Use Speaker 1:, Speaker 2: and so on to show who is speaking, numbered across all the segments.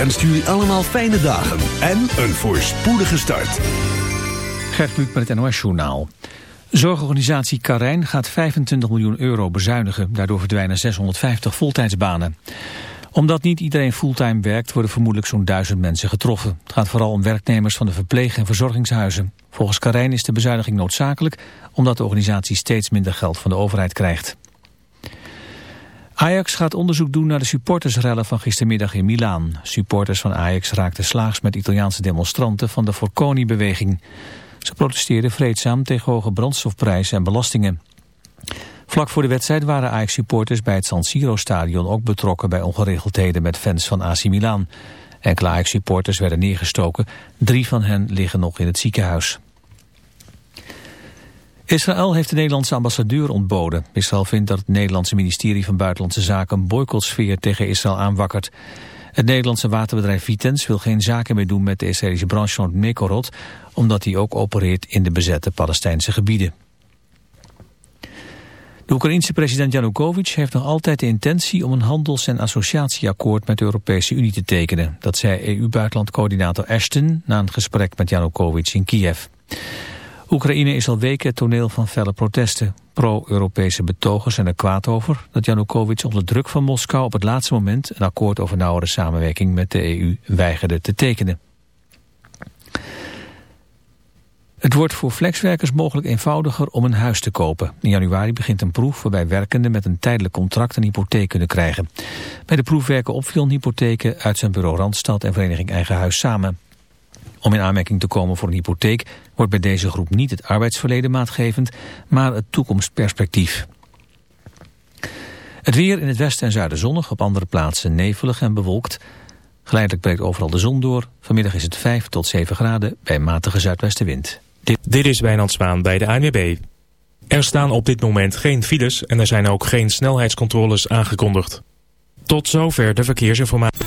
Speaker 1: ZFM wenst jullie allemaal fijne dagen en een voorspoedige start.
Speaker 2: Gert Kluk met het NOS-journaal. Zorgorganisatie Karijn gaat 25 miljoen euro bezuinigen. Daardoor verdwijnen 650 voltijdsbanen. Omdat niet iedereen fulltime werkt, worden vermoedelijk zo'n duizend mensen getroffen. Het gaat vooral om werknemers van de verpleeg- en verzorgingshuizen. Volgens Karijn is de bezuiniging noodzakelijk, omdat de organisatie steeds minder geld van de overheid krijgt. Ajax gaat onderzoek doen naar de supportersrellen van gistermiddag in Milaan. Supporters van Ajax raakten slaags met Italiaanse demonstranten van de Forconi-beweging. Ze protesteerden vreedzaam tegen hoge brandstofprijzen en belastingen. Vlak voor de wedstrijd waren Ajax-supporters bij het San Siro-stadion ook betrokken bij ongeregeldheden met fans van AC Milan. Enkele Ajax-supporters werden neergestoken, drie van hen liggen nog in het ziekenhuis. Israël heeft de Nederlandse ambassadeur ontboden. Israël vindt dat het Nederlandse ministerie van Buitenlandse Zaken een boycottsfeer tegen Israël aanwakkert. Het Nederlandse waterbedrijf Vitens wil geen zaken meer doen met de Israëlische branchegenoot Mekorot, omdat hij ook opereert in de bezette Palestijnse gebieden. De Oekraïense president Janukovic heeft nog altijd de intentie om een handels- en associatieakkoord met de Europese Unie te tekenen. Dat zei EU-buitenlandcoördinator Ashton na een gesprek met Janukovic in Kiev. Oekraïne is al weken het toneel van felle protesten. Pro-Europese betogers zijn er kwaad over dat Janukovic onder druk van Moskou op het laatste moment een akkoord over nauwere samenwerking met de EU weigerde te tekenen. Het wordt voor flexwerkers mogelijk eenvoudiger om een huis te kopen. In januari begint een proef waarbij werkenden met een tijdelijk contract een hypotheek kunnen krijgen. Bij de proef werken op veel hypotheken uit zijn bureau Randstad en Vereniging Eigen Huis samen. Om in aanmerking te komen voor een hypotheek wordt bij deze groep niet het arbeidsverleden maatgevend, maar het toekomstperspectief. Het weer in het westen en zuiden zonnig, op andere plaatsen nevelig en bewolkt. Geleidelijk breekt overal de zon door. Vanmiddag is het 5 tot 7 graden bij matige zuidwestenwind.
Speaker 3: Dit, dit is Wijnand Zwaan bij de ANWB. Er staan op dit moment geen files en er zijn ook geen snelheidscontroles aangekondigd. Tot zover de verkeersinformatie.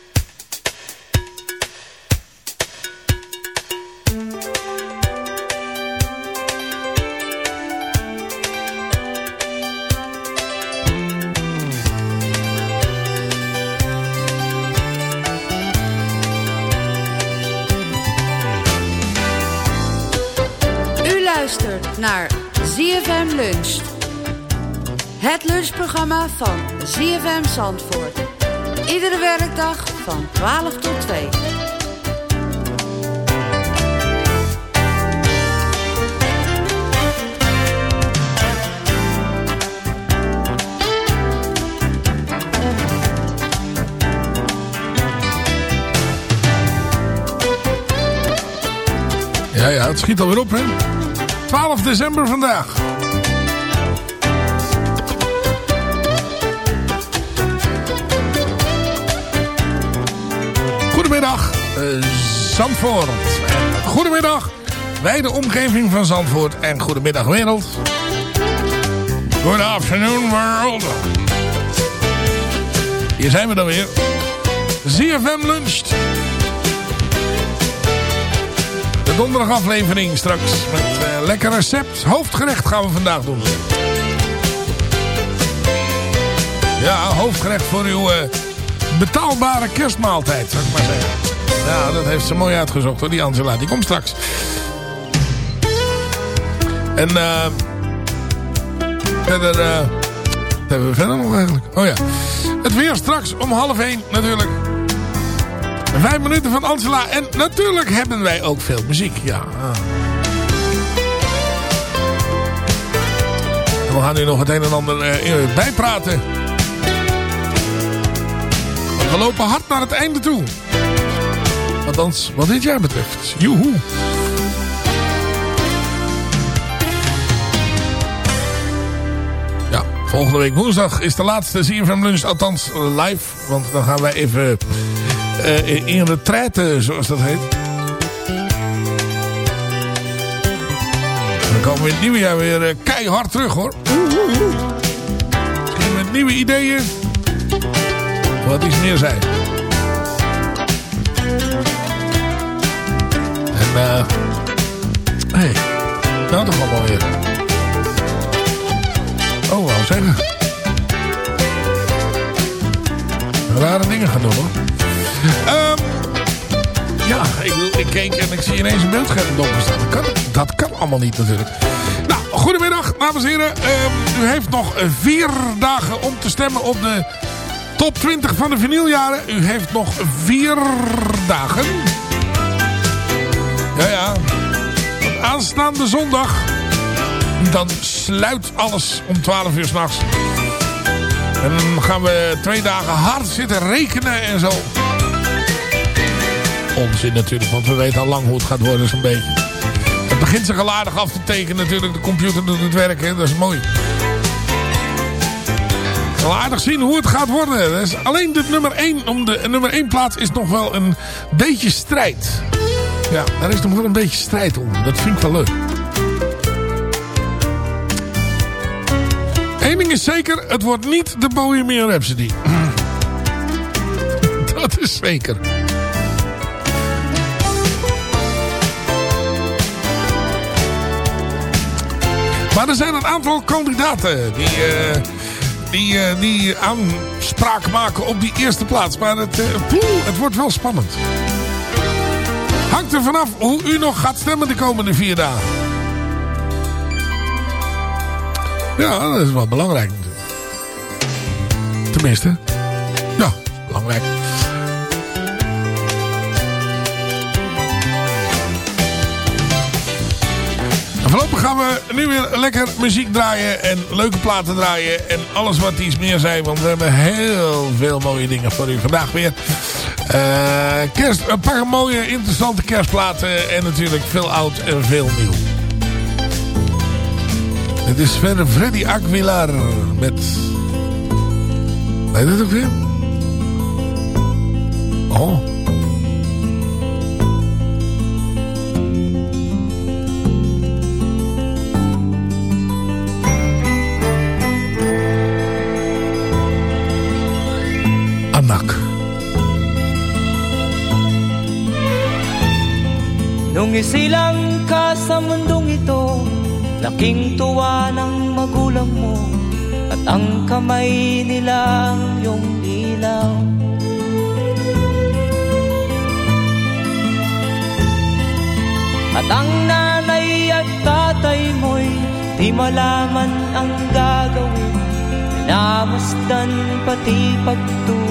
Speaker 4: naar ZFM Lunch. Het lunchprogramma van ZFM Zandvoort. Iedere werkdag van 12 tot 2.
Speaker 5: Ja, ja, het schiet alweer op, hè? 12 december vandaag. Goedemiddag, uh, Zandvoort. En goedemiddag, wijde omgeving van Zandvoort. En goedemiddag, wereld. Good afternoon, world. Hier zijn we dan weer. ZFM luncht. De donderdagaflevering straks met uh, lekker recept. Hoofdgerecht gaan we vandaag doen. Ja, hoofdgerecht voor uw uh, betaalbare kerstmaaltijd, zou ik maar zeggen. Ja, dat heeft ze mooi uitgezocht hoor, die Angela. Die komt straks. En uh, verder... Wat hebben we verder nog eigenlijk? Oh ja. Het weer straks om half één natuurlijk. Vijf minuten van Angela. En natuurlijk hebben wij ook veel muziek. Ja. We gaan nu nog het een en ander uh, bijpraten. We lopen hard naar het einde toe. Althans, wat dit jaar betreft. Joehoe. Ja, volgende week woensdag is de laatste CFM Lunch. Althans, live. Want dan gaan wij even uh, in retraite, zoals dat heet. Dan komen we in het nieuwe jaar weer uh, keihard terug, hoor. Misschien met nieuwe ideeën. Wat iets meer zijn. En eh... Hey, nou toch allemaal weer. Oh, wou zeggen. Rare dingen gaan doen hoor. Um, ja, ik, ik keek en ik zie ineens een beeldscherm donker staan. Dat kan, dat kan allemaal niet natuurlijk. Nou, goedemiddag dames en heren. Um, u heeft nog vier dagen om te stemmen op de top 20 van de vinyljaren. U heeft nog vier dagen. Ja, ja. Aanstaande zondag. Dan sluit alles om 12 uur s'nachts. En dan gaan we twee dagen hard zitten rekenen en zo. Onzin natuurlijk, want we weten al lang hoe het gaat worden zo'n beetje. Het begint zich al aardig af te tekenen natuurlijk. De computer doet het werk, hè? dat is mooi. Wel aardig zien hoe het gaat worden. Alleen de nummer 1, om de nummer 1 plaats is nog wel een beetje strijd. Ja, daar is nog wel een beetje strijd om. Dat vind ik wel leuk. Eén ding is zeker, het wordt niet de Bohemian Rhapsody. Dat is zeker. Er zijn een aantal kandidaten die, uh, die, uh, die aanspraak maken op die eerste plaats. Maar het, uh, het wordt wel spannend. Hangt er vanaf hoe u nog gaat stemmen de komende vier dagen. Ja, dat is wel belangrijk natuurlijk. Tenminste. Ja, belangrijk. Gaan we nu weer lekker muziek draaien en leuke platen draaien en alles wat iets meer zijn. Want we hebben heel veel mooie dingen voor u vandaag weer. Uh, kerst, een paar mooie interessante kerstplaten en natuurlijk veel oud en veel nieuw. Het is verder Freddy Aguilar met... Weet je dat ook weer? Oh...
Speaker 6: Nung isilang ka sa mundong ito Laking tuwa ng magulang mo At ang kamay nila yung ilaw. At ang nanay at tatay mo'y Di malaman ang gagawin. Minamasdan pati pagtulog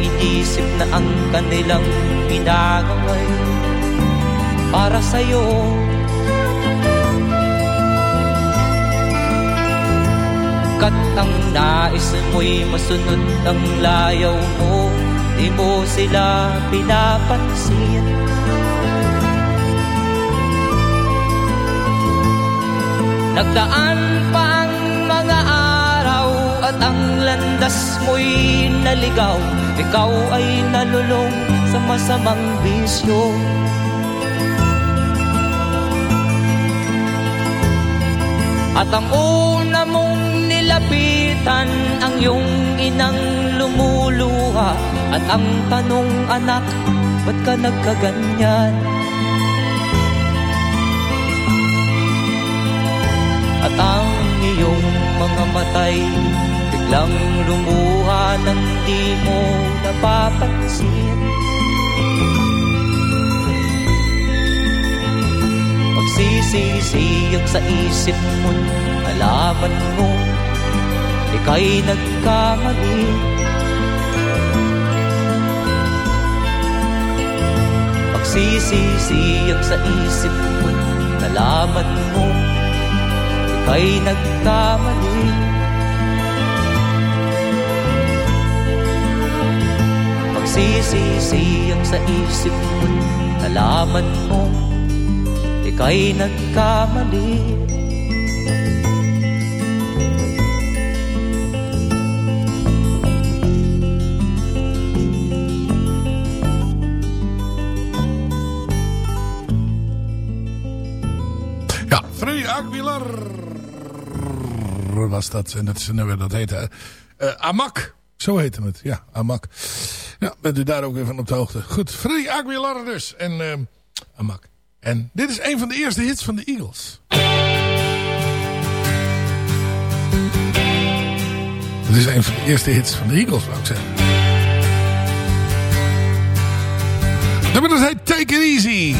Speaker 6: inisip na ang kanilang ginagaway Para sa'yo. Kat ang nais mo'y masunod ang layaw mo Di mo sila pinapansin. Nagdaan pa At ang landas mo'y naligaw Ikaw ay nalulong sa masamang bisyo At ang una mong nilapitan Ang iyong inang lumuluha At ang tanong anak Ba't ka nagkaganyan? At ang iyong mga matay Biglang lumuha nang di mo napapansin. Magsisisiyag sa isip mo Nalaman mo Ika'y nagkamali. Magsisisiyag sa isip mo Nalaman mo Ika'y nagkamali Magsisisiyag sa isip mo Nalaman mo Ika'y nagkamali
Speaker 5: Ja, was dat. En dat dat heette eh, Amak. Zo heette het, ja, Amak. Ja, bent u daar ook even op de hoogte. Goed, Freddy Aguilar dus. En eh, Amak. En dit is een van de eerste hits van de Eagles. Dit is een van de eerste hits van de Eagles, wou ik zeggen. Nummer dat heet Take It Easy.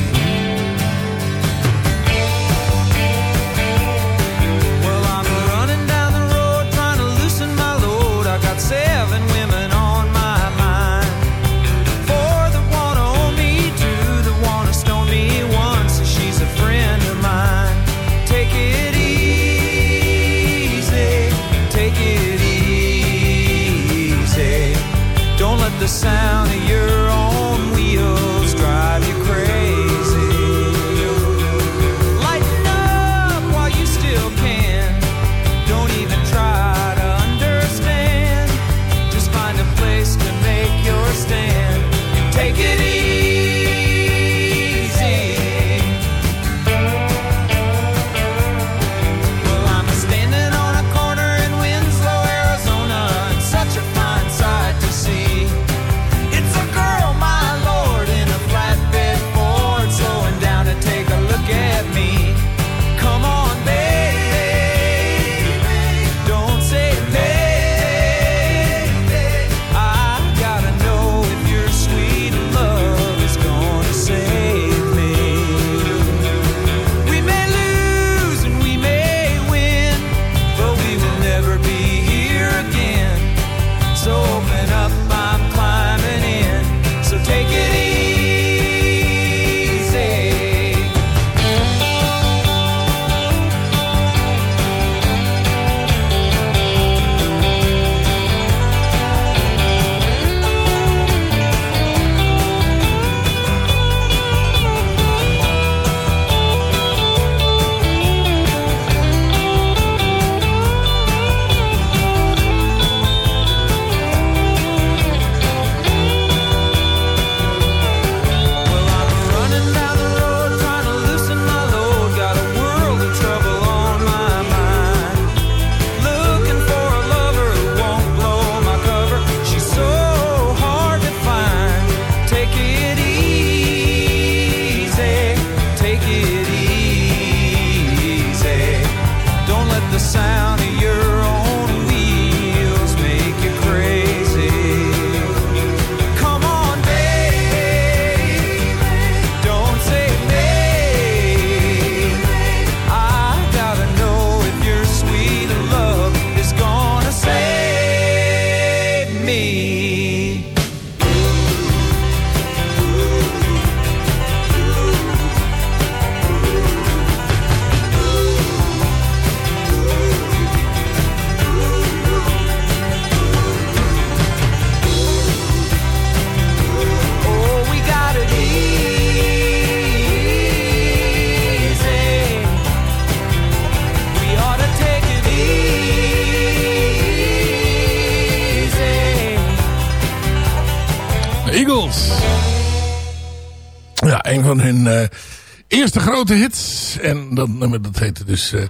Speaker 7: Grote hits. En dat nummer dat heette dus eh,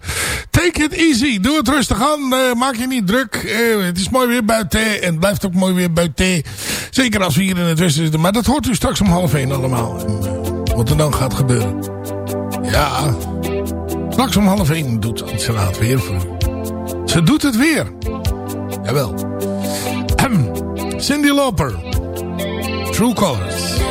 Speaker 7: Take It Easy. Doe het rustig aan. eh, maak je niet druk. Eh, het is mooi weer buiten. En het blijft ook mooi weer buiten. Zeker als we hier in het westen zitten. Maar dat hoort u straks om half één allemaal. Wat er dan gaat gebeuren. Ja. Straks om half één doet Angela het weer voor. Ze doet het weer. Jawel. Cindy Lauper. True Colors.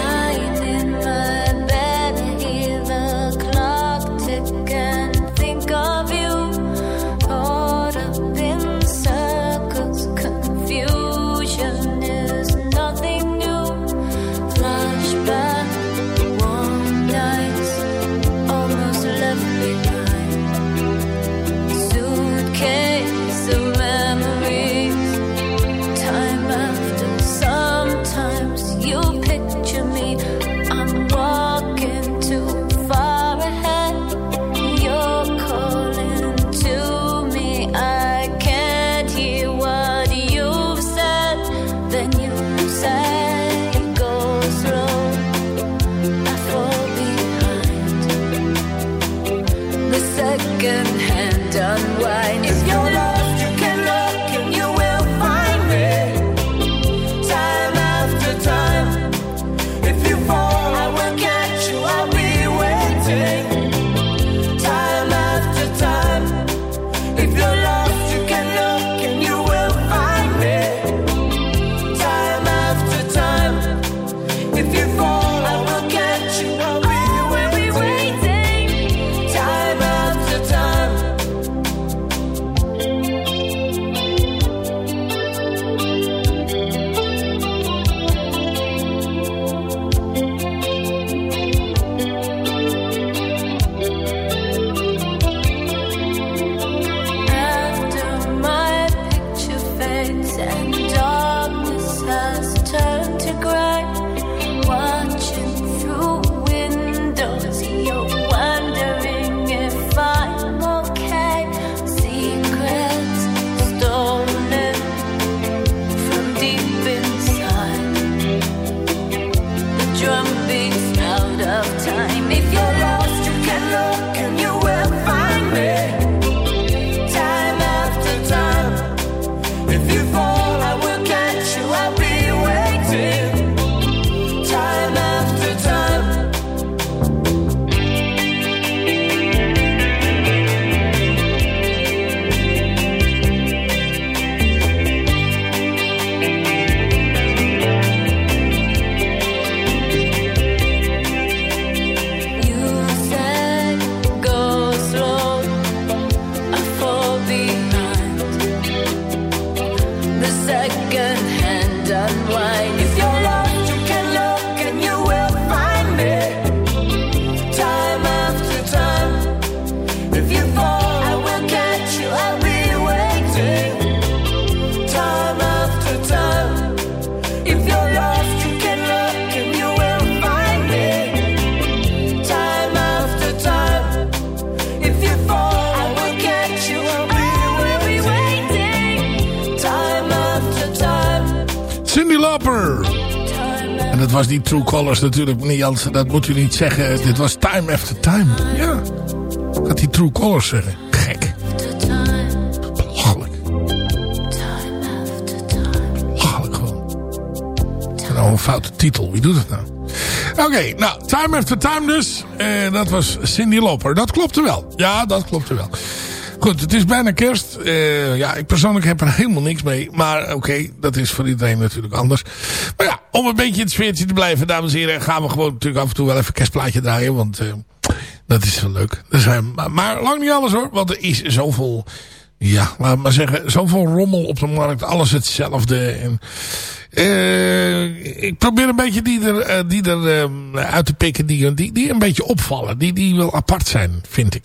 Speaker 7: True Colors natuurlijk, meneer Jansen. Dat moet u niet zeggen. Dit was Time After Time. Ja. Gaat die True Colors zeggen. Gek. Belachelijk. Belachelijk gewoon. Nou een foute titel. Wie doet het nou? Oké, nou, Time After Time dus. Eh, dat was Cindy Lauper. Dat klopte wel. Ja, dat klopte wel. Goed, het is bijna kerst. Eh, ja, ik persoonlijk heb er helemaal niks mee. Maar oké, dat is voor iedereen natuurlijk anders. Om een beetje in het sfeertje te blijven, dames en heren... gaan we gewoon natuurlijk af en toe wel even kerstplaatje draaien. Want eh, dat is wel leuk. Maar, lang niet alles hoor. Want er is zoveel... Ja, laat maar zeggen, zoveel rommel op de markt. Alles hetzelfde. En, eh, ik probeer een beetje die er, eh, die er uit te pikken die, die, die een beetje opvallen. Die, die wel apart zijn, vind ik.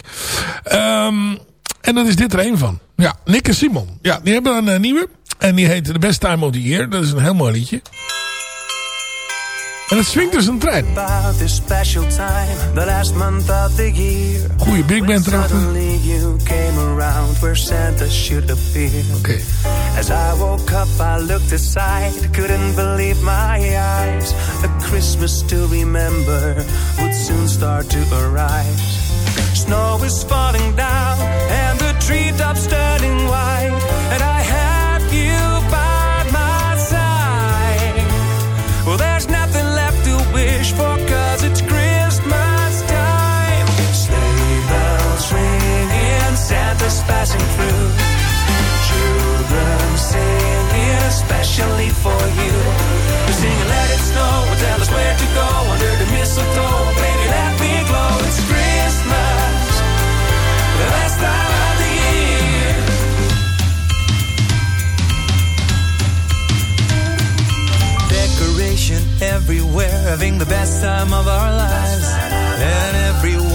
Speaker 7: Ehm, en dat is dit er een van. Ja, Nick Simon. Ja, die hebben een nieuwe. En die heet The Best Time of the Year. Dat is een heel mooi liedje. En het swingt dus een trein. Goeie big band erachter.
Speaker 8: Appear.
Speaker 5: Okay.
Speaker 8: As I woke up, I looked aside, couldn't believe my eyes. A Christmas to remember would soon start to arise. Snow is falling down, and the treetops turning white, and I especially for you. They're singing, let it snow, tell us where to go under the mistletoe. Baby, let me glow, it's Christmas, the best time of the year. Decoration everywhere, having the best time of our lives. And everyone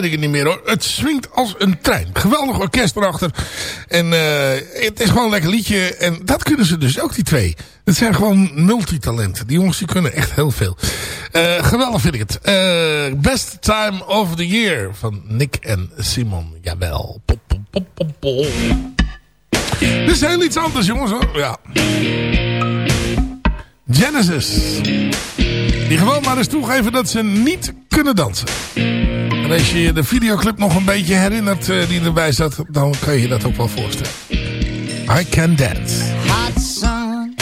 Speaker 5: Weet ik het niet meer hoor. Het swingt als een trein. Geweldig orkest erachter. En eh, het is gewoon een lekker liedje. En dat kunnen ze dus ook, die twee. Het zijn gewoon multitalenten. Die jongens die kunnen echt heel veel. Eh, geweldig vind ik het. Eh, best Time of the Year van Nick en Simon. Jawel. Pop, pop, pop, pop. Dit is heel iets anders jongens hoor. Ja. Genesis. Die gewoon maar eens toegeven dat ze niet kunnen dansen. Als je je de videoclip nog een beetje herinnert eh, die erbij zat, dan kan je je dat ook wel voorstellen. I Can Dance.
Speaker 9: Hot sun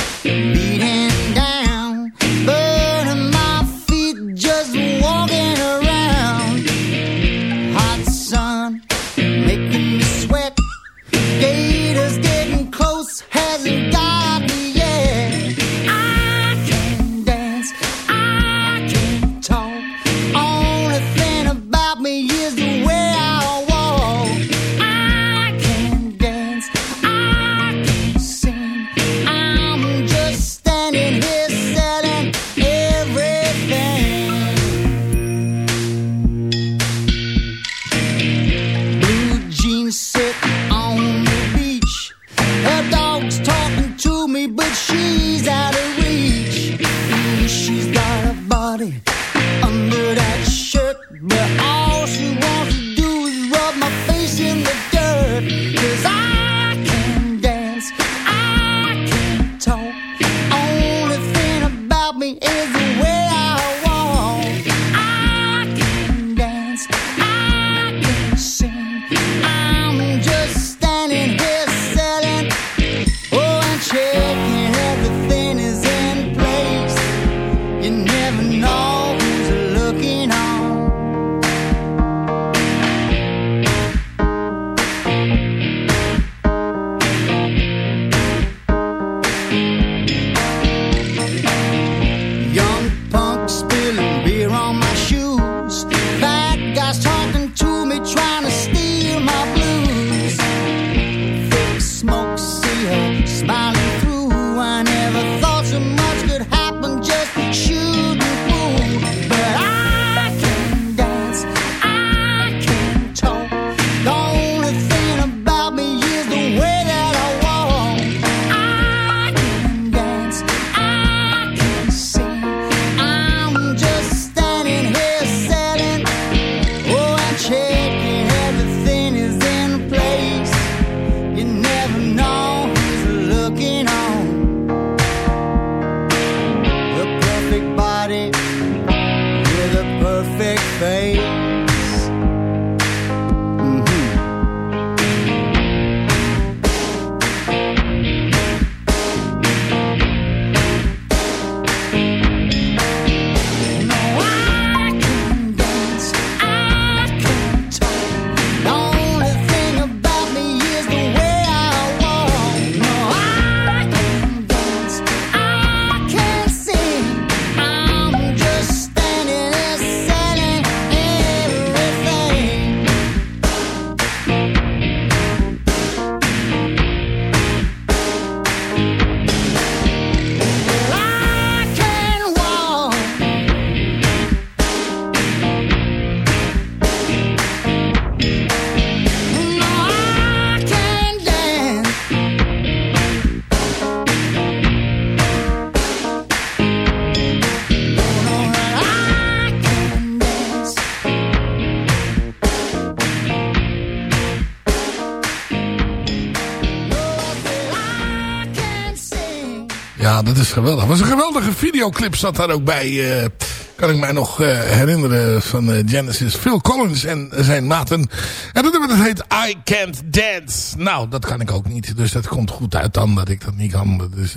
Speaker 8: Ja, dat is geweldig. was een geweldige videoclip zat daar ook bij. Eh, kan ik mij nog eh, herinneren van eh, Genesis. Phil Collins en zijn maten. En dat we dat heet I Can't Dance. Nou, dat kan ik ook niet. Dus dat komt goed uit dan dat ik dat niet kan. Dat is,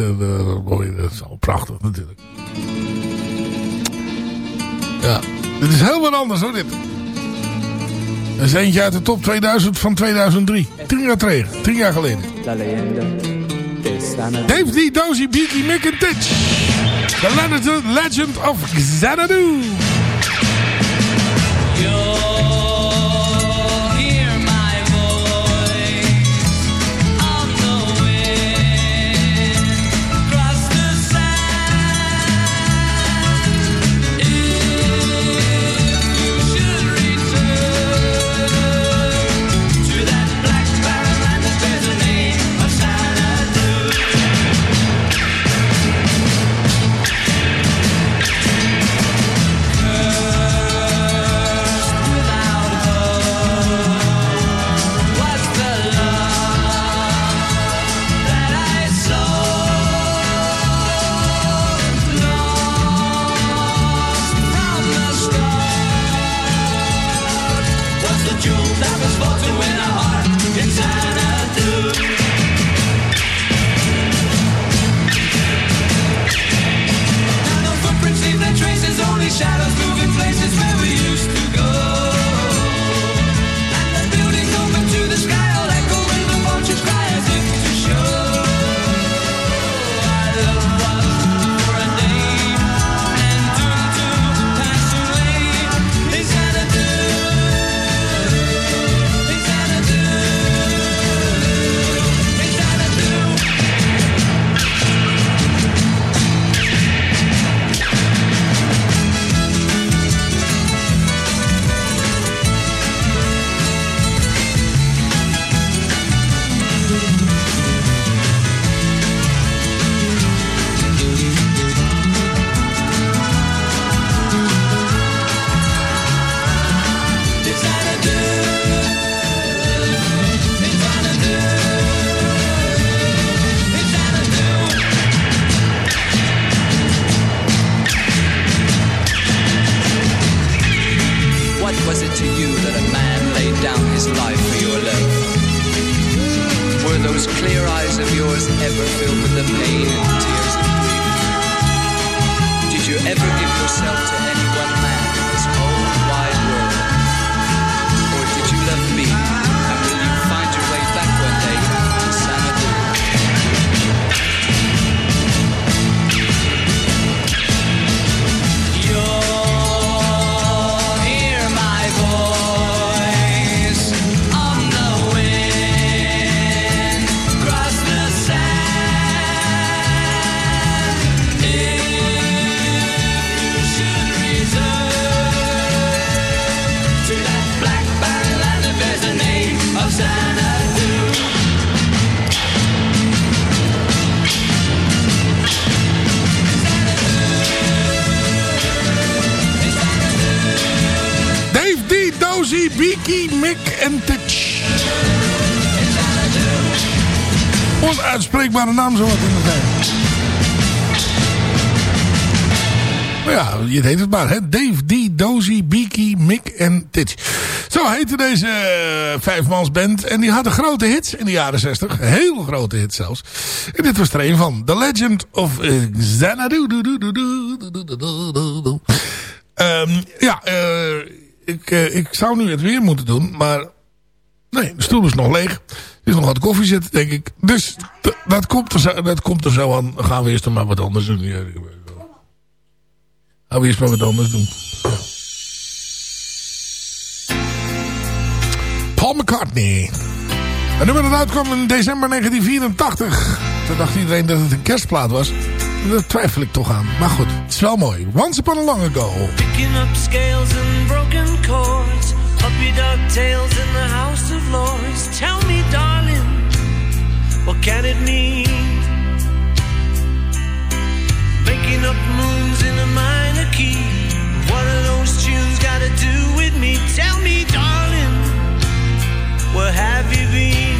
Speaker 8: mooi, dat is al prachtig natuurlijk. Ja, dit is heel wat anders hoor dit. Dat is eentje uit de top 2000 van 2003. Tien jaar, terug, tien jaar geleden. Dave D. Dozy, Beaky Mick en Titch. The Legend of Xanadu. Ozzy, Beaky, Mick en Titch. Onuitspreekbare naam, zo wat in de
Speaker 5: Nou ja, je deed het maar, hè? Dave D, Dozy, Beaky, Mick en Titch. Zo heette deze uh, vijfmansband. En die hadden grote hits in de jaren 60. Heel grote hits zelfs. En dit was er een van. The Legend of uh, Xanadu. Um, ja, eh ik, uh, ik zou nu het weer moeten doen. Maar nee, de stoel is nog leeg. Er is nog wat koffie zitten, denk ik. Dus dat komt, er zo, komt er zo aan. Gaan we eerst maar wat anders doen. Gaan we eerst maar wat anders doen. Ja. Paul McCartney. En nummer dat uitkwam in december 1984. Toen dacht iedereen dat het een kerstplaat was. Daar twijfel ik toch aan. Maar goed, het is wel mooi. Once Upon a Long Ago.
Speaker 8: Picking up scales and broken chords. Puppy dog in the House of Lords. Tell me, darling, what can it mean? Making up moons in a minor key. What are those tunes got to do with me? Tell me, darling, where have you been?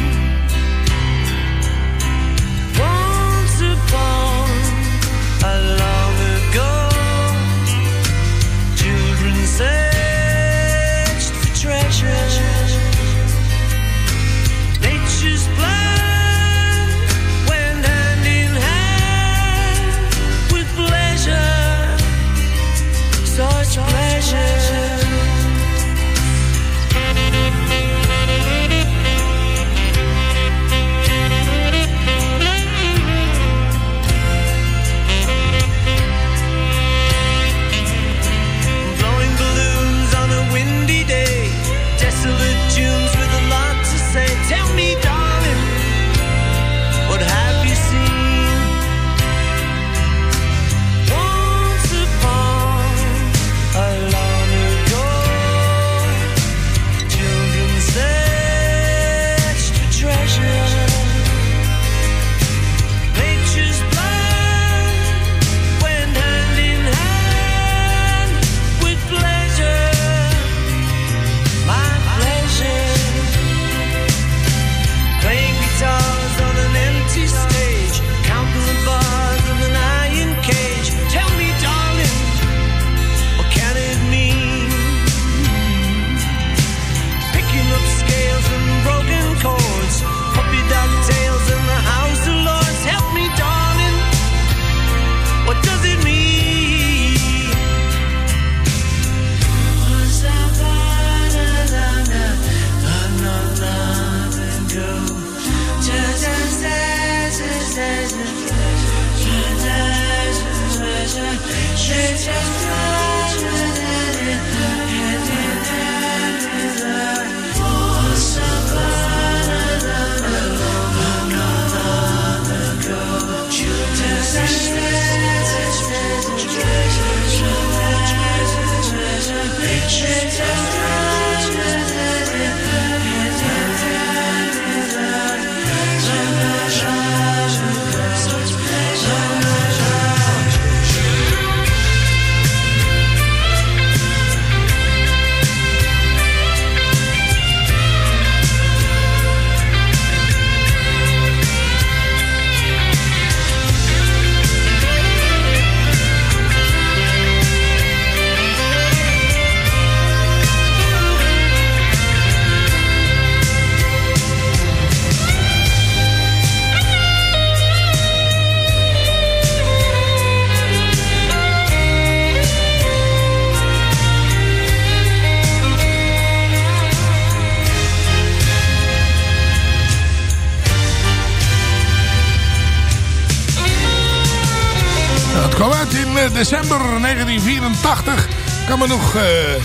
Speaker 8: Me
Speaker 5: eh,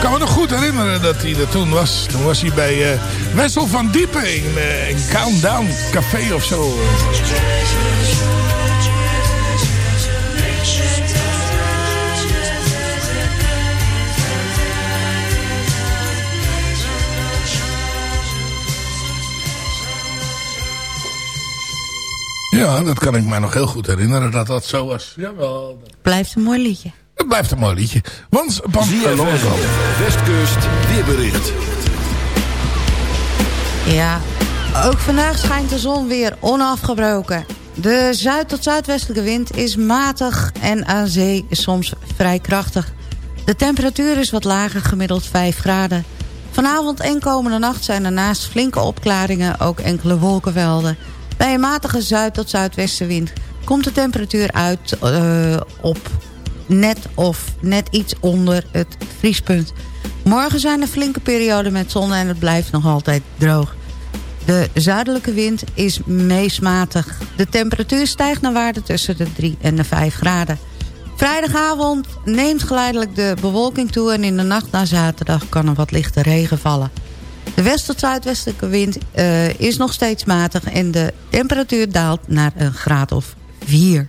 Speaker 5: kan me nog goed herinneren dat hij er toen was. Toen was hij bij eh, Wessel van Diepen in, eh, in Countdown Café of zo. Ja, dat kan ik mij nog heel goed herinneren dat dat zo was. Jawel.
Speaker 10: Blijft een mooi liedje.
Speaker 5: Het blijft een mooi liedje. Want Pan
Speaker 1: Westkust, weerbericht.
Speaker 10: Ja, ook vandaag schijnt de zon weer onafgebroken.
Speaker 8: De zuid- tot zuidwestelijke wind is matig en aan zee soms vrij krachtig. De temperatuur is wat lager, gemiddeld 5 graden. Vanavond en komende nacht zijn er naast flinke opklaringen ook enkele wolkenvelden. Bij een matige zuid- tot zuidwestenwind komt de temperatuur uit uh, op net of net iets onder het vriespunt. Morgen zijn er flinke perioden met zon en het blijft nog altijd droog. De zuidelijke wind is meest matig. De temperatuur stijgt naar waarde tussen de 3 en de 5 graden. Vrijdagavond neemt geleidelijk de bewolking toe... en in de nacht naar zaterdag kan er wat lichte regen vallen. De west- tot zuidwestelijke wind uh, is nog steeds matig... en de temperatuur daalt naar een graad of 4.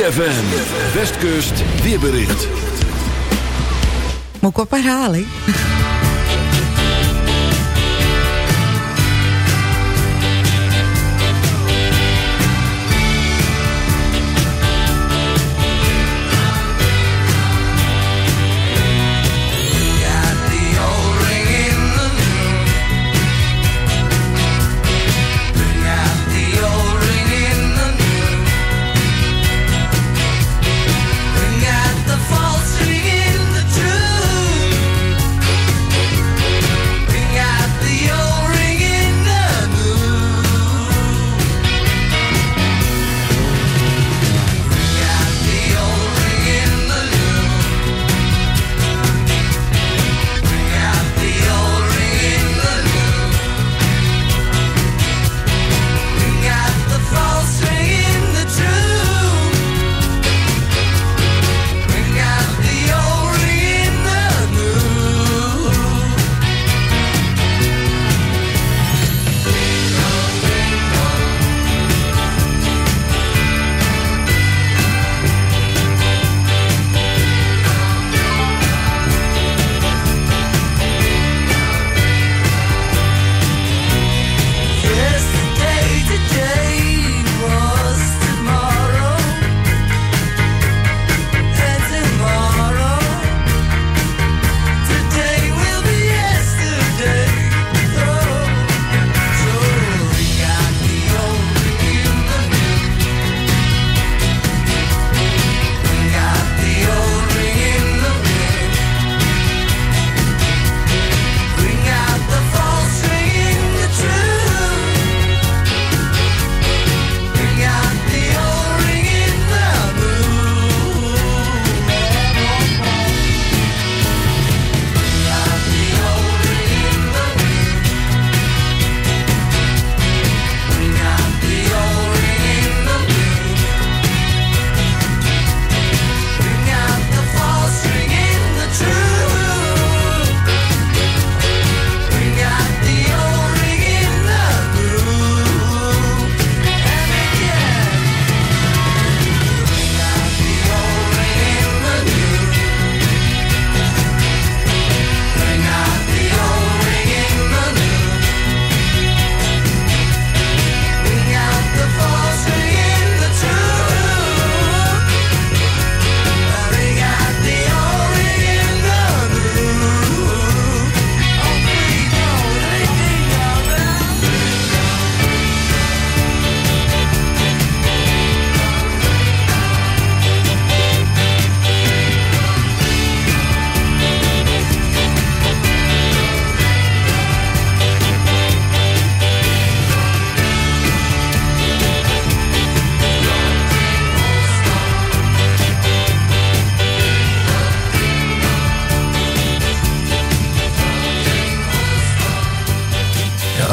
Speaker 1: ZFM, Westkust, weerbericht.
Speaker 8: Moet ik op herhaling?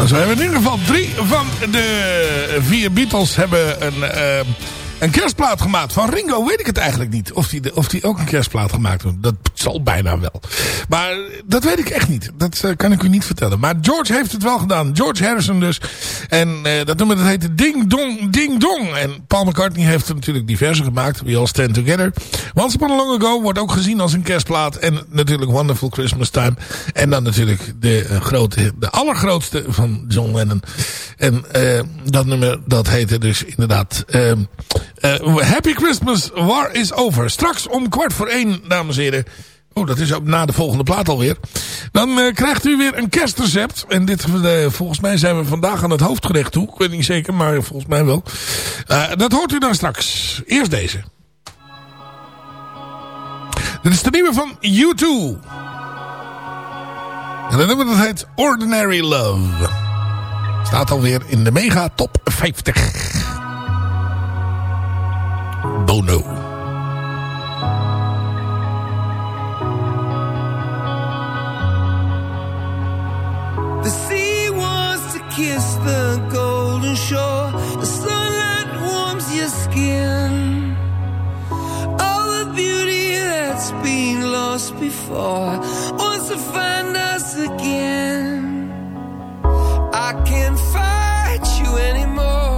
Speaker 5: Dan zijn we in ieder geval drie van de vier Beatles hebben een, uh, een kerstplaat gemaakt. Van Ringo weet ik het eigenlijk niet. Of die, of die ook een kerstplaat gemaakt heeft. Dat zal bijna wel. Maar dat weet ik echt niet. Dat uh, kan ik u niet vertellen. Maar George heeft het wel gedaan. George Harrison dus. En uh, dat nummer dat heette Ding Dong Ding Dong. En Paul McCartney heeft er natuurlijk diverse gemaakt. We All Stand Together. Once Upon a Long Ago wordt ook gezien als een kerstplaat. En natuurlijk Wonderful Christmas Time. En dan natuurlijk de, uh, grote, de allergrootste van John Lennon. En dat nummer dat heette dus inderdaad Eh, Happy Christmas, War is Over. Straks om kwart voor één, dames en heren. Oh, dat is ook na de volgende plaat alweer. Dan eh, krijgt u weer een kerstrecept. En dit, eh, volgens mij zijn we vandaag aan het hoofdgerecht toe. Ik weet niet zeker, maar volgens mij wel. Dat hoort u dan straks. Eerst deze. Dit is de nieuwe van U2. En dat nummer heet Ordinary Love. Staat alweer in de mega top 50. Bono.
Speaker 8: The sea wants to kiss the golden shore. The sunlight warms your skin. All the beauty that's been lost before wants to find us again. I can't fight you anymore.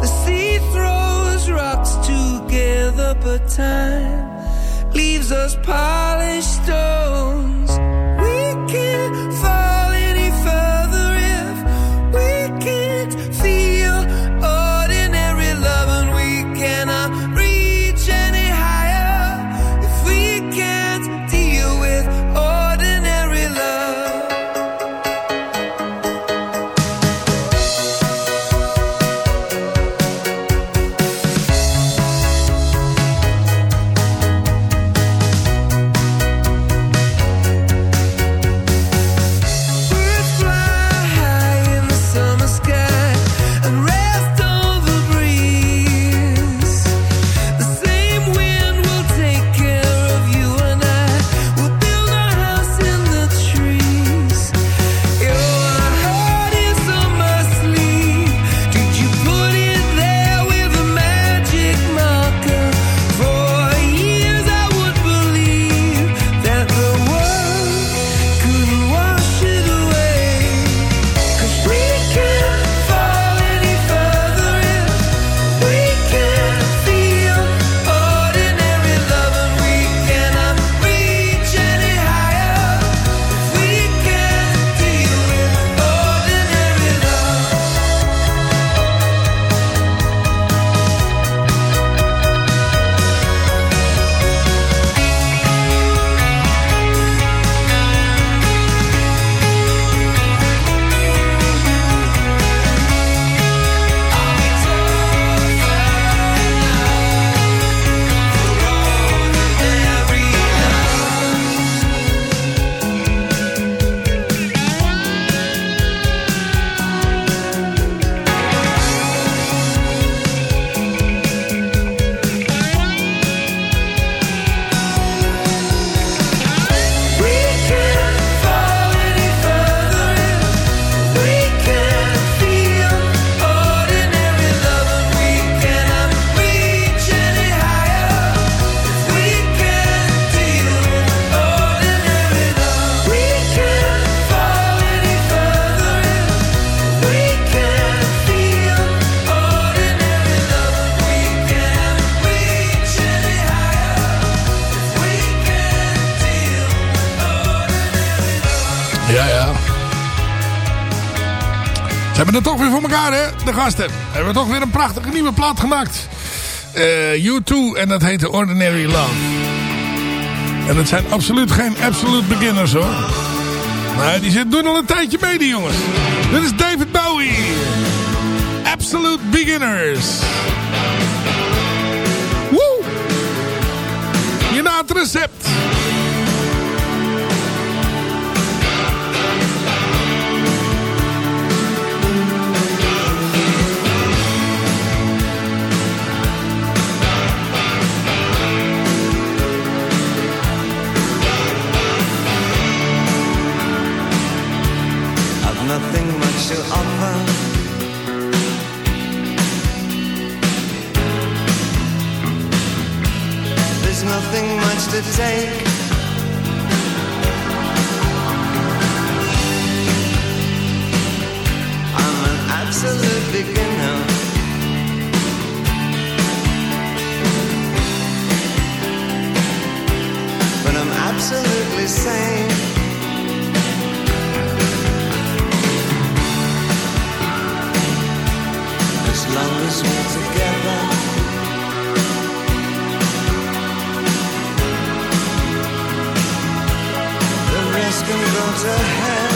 Speaker 8: The sea throws rocks together, but time leaves us polished
Speaker 5: elkaar? De gasten. Hebben we toch weer een prachtige nieuwe plaat gemaakt. Eh U2 en dat heet The Ordinary Love. En het zijn absoluut geen absolute beginners, hoor. Nee, die zitten doen al een tijdje mee, die jongens. Dit is David Bowie. Absolute Beginners. Woe! Je na het recept.
Speaker 8: absolutely sane. As long as we're together. The rest can go to hell.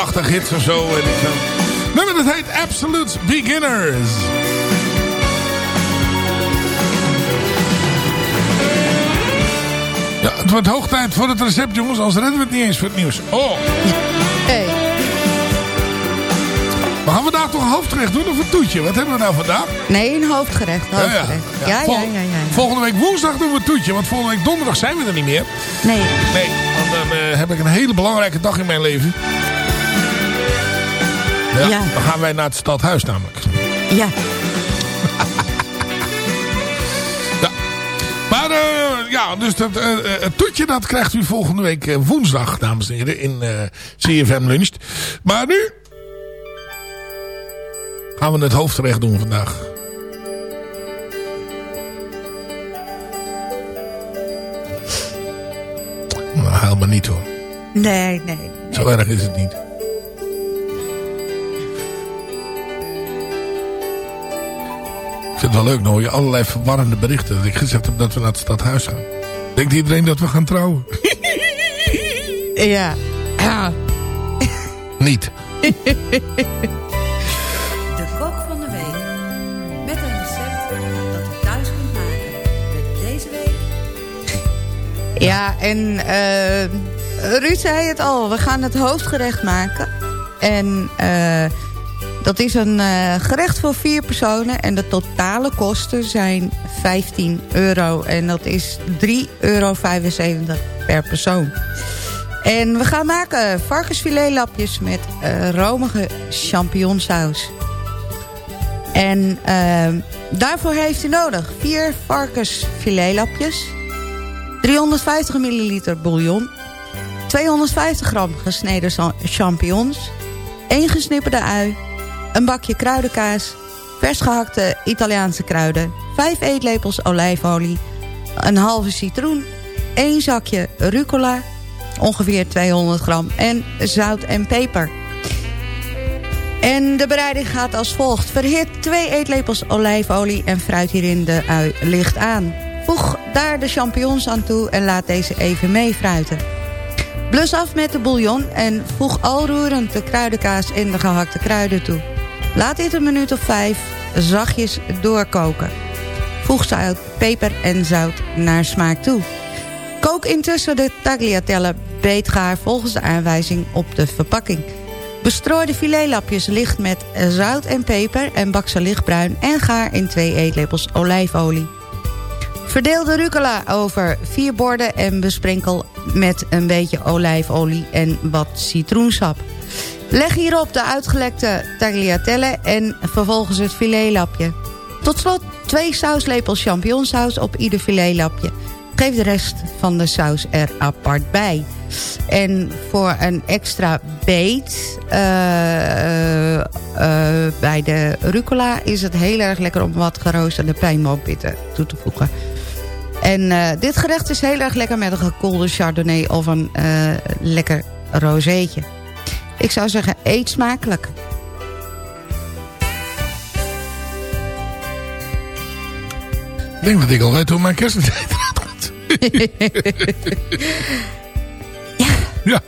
Speaker 5: 80 hits of zo. Weet ik veel. Nummer dat heet Absolute Beginners. Ja, het wordt hoog tijd voor het recept, jongens. Anders redden we het niet eens voor het nieuws. Oh.
Speaker 10: Hey.
Speaker 5: We gaan vandaag toch een hoofdgerecht doen of een toetje? Wat hebben we nou vandaag?
Speaker 10: Nee, een hoofdgerecht. hoofdgerecht. Ja, ja, ja.
Speaker 5: Vol-. Volgende week woensdag doen we een toetje. Want volgende week donderdag zijn we er niet meer.
Speaker 10: Nee.
Speaker 5: Nee, want dan eh, heb ik een hele belangrijke dag in mijn leven. Ja,
Speaker 10: Ja.
Speaker 5: Dan gaan wij naar het stadhuis namelijk.
Speaker 10: Ja.
Speaker 5: Maar eh, ja, dus dat, eh, het toetje dat krijgt u volgende week woensdag, dames en heren, in CFM Lunch. Maar nu gaan we het hoofdgerecht doen vandaag. Nou, helemaal niet hoor.
Speaker 10: Nee, nee.
Speaker 5: Zo erg is het niet. Vind het wel leuk, dan hoor je allerlei verwarrende berichten. Dat ik gezegd heb dat we naar het stadhuis gaan. Denkt iedereen dat we gaan trouwen?
Speaker 10: Ja. ja.
Speaker 5: Niet.
Speaker 4: De kok van de week. Met een recept dat u thuis kunt maken. Met deze week
Speaker 10: Ja, en eh, Ruud zei het al. We gaan het hoofdgerecht maken. En eh, dat is een eh, gerecht voor vier personen. En de totale kosten zijn 15 euro. En dat is 3,75 euro per persoon. En we gaan maken varkensfiletlapjes met eh, romige champignonsaus. En ehm, daarvoor heeft u nodig vier varkensfiletlapjes... 350 milliliter bouillon... 250 gram gesneden cha- champignons... 1 gesnipperde ui... een bakje kruidenkaas... vers gehakte Italiaanse kruiden... 5 eetlepels olijfolie... een halve citroen... 1 zakje rucola... ongeveer 200 gram... en zout en peper... En de bereiding gaat als volgt. Verhit 2 eetlepels olijfolie en fruit hierin de ui licht aan. Voeg daar de champignons aan toe en laat deze even meefruiten. Blus af met de bouillon en voeg al roerend de kruidenkaas en de gehakte kruiden toe. Laat dit een minuut of vijf zachtjes doorkoken. Voeg zout, peper en zout naar smaak toe. Kook intussen de tagliatelle beetgaar volgens de aanwijzing op de verpakking. Bestrooi de filetlapjes licht met zout en peper en bak ze lichtbruin en gaar in 2 eetlepels olijfolie. Verdeel de rucola over vier borden en besprenkel met een beetje olijfolie en wat citroensap. Leg hierop de uitgelekte tagliatelle en vervolgens het filetlapje. Tot slot twee sauslepels champignonsaus op ieder filetlapje. Geef de rest van de saus er apart bij. En voor een extra beet eh, eh, eh, bij de rucola is het heel erg lekker om wat geroosterde pijnboompitten toe te voegen. En dit gerecht is heel erg lekker met een gekoelde chardonnay of een lekker rozeetje. Ik zou zeggen, eet smakelijk.
Speaker 5: Ik denk dat ik al weet hoe mijn kerstdiner eruit komt. ja.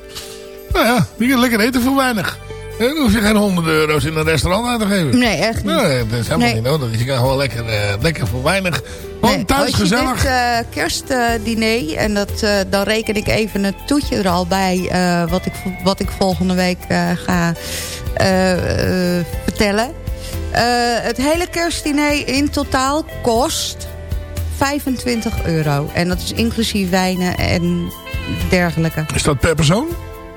Speaker 5: Nou ja, je kan lekker eten voor weinig. En dan hoef je geen honderden euro's in een restaurant uit te geven.
Speaker 10: Nee, echt niet.
Speaker 5: Nee, dat is helemaal
Speaker 10: Nee.
Speaker 5: niet nodig. Je kan gewoon lekker, eh, lekker voor weinig. Gewoon thuis
Speaker 10: Als je
Speaker 5: gezellig.
Speaker 10: dit eh, kerstdiner, en dat, eh, dan reken ik even het toetje er al bij... wat, ik, wat ik volgende week ga vertellen. Het hele kerstdiner in totaal kost 25 euro. En dat is inclusief wijnen en dergelijke.
Speaker 5: Is dat per persoon?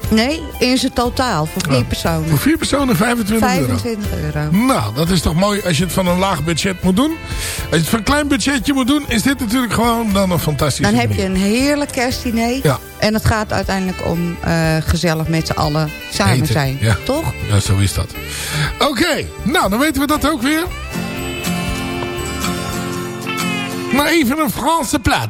Speaker 10: Nee, in zijn totaal, voor vier personen.
Speaker 5: Voor vier personen 25 euro.
Speaker 10: 25 euro.
Speaker 5: Nou, dat is toch mooi als je het van een laag budget moet doen. Als je het van een klein budgetje moet doen, is dit natuurlijk gewoon dan een fantastische
Speaker 10: Dan heb je een heerlijk kerstdiner.
Speaker 5: Ja.
Speaker 10: En het gaat uiteindelijk om eh, gezellig met z'n allen samen
Speaker 5: Eten,
Speaker 10: zijn.
Speaker 5: ja.
Speaker 10: Toch?
Speaker 5: Ja, zo is dat. Oké, nou dan weten we dat ook weer. Maar even een Franse plat.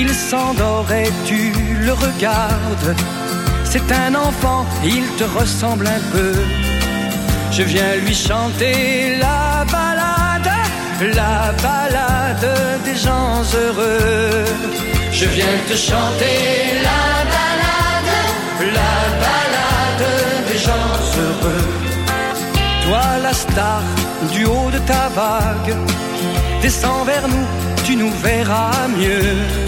Speaker 2: Il s'endort et tu le regardes. C'est un enfant, il te ressemble un peu. Je viens lui chanter la balade, la balade des gens heureux. Je viens te chanter la balade, la balade des gens heureux. Toi la star du haut de ta vague, descends vers nous, tu nous verras mieux.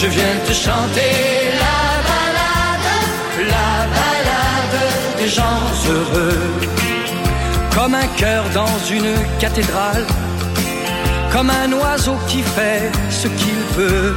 Speaker 2: Je viens te chanter la balade, la balade des gens heureux. Comme un cœur dans une cathédrale, comme un oiseau qui fait ce qu'il peut.